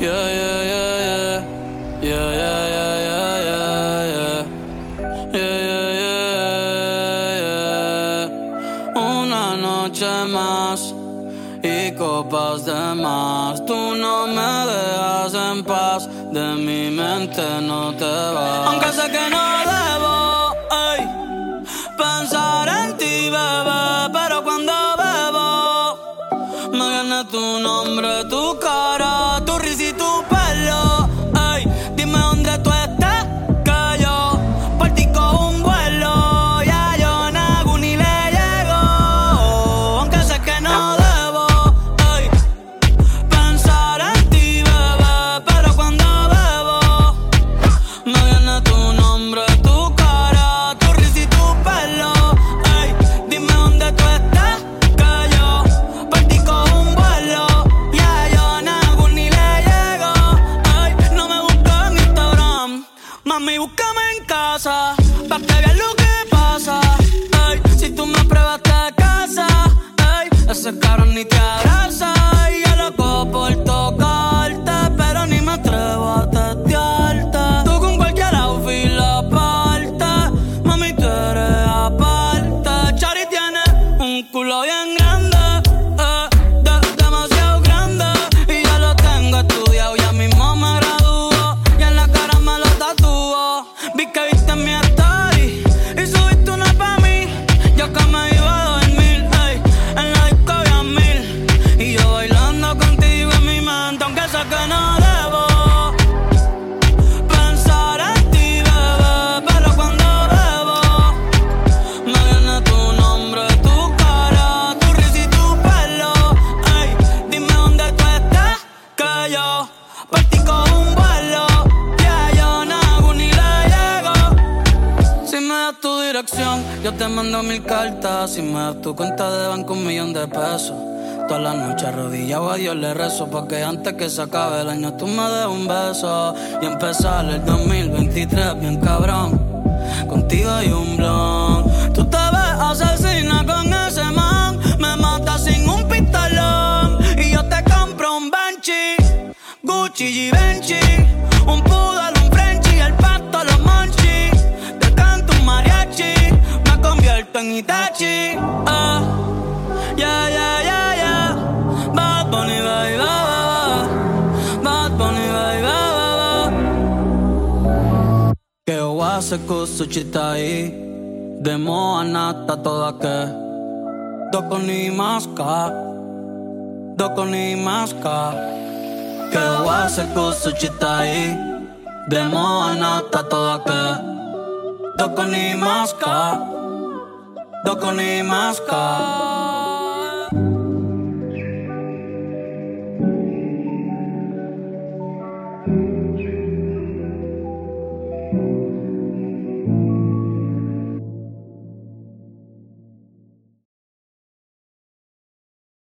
Yeah, yeah, yeah, yeah. Yeah, yeah, yeah, yeah, yeah, yeah. Yeah, yeah, yeah. Una noche más y copas de más. Tú no me dejas en paz, de mi mente no te vas. Aunque sé que no debo ey, pensar en ti, bebé, pero cuando bebo me viene tu nombre, tu cara, mami, búscame en casa, pa' que veas lo que pasa. Ey, si tú me pruebas te casa, ey, ese caro ni te abraza. Y yo loco por tocarte, llego. Si me das tu dirección, yo te mando mil cartas. Si me das tu cuenta de banco, un millón de pesos. Todas las noches arrodillado. A Dios le rezo Porque antes que se acabe el año tú me des un beso. Y empezar el 2023 bien cabrón. Contigo hay un blon. Tú te ves asesina con ese man. Me mata sin un pistolón. Y yo te compro un Banshee Gucci Givenchy. Un poodle, un Frenchie El pasto, los monchis Te canto un mariachi. Me convierto en Itachi. Ah, Kusuchitai Demo anata toda que Doko ni maska Doko ni maska Que kusuchitai Demo anata toda que Doko ni maska Doko ni maska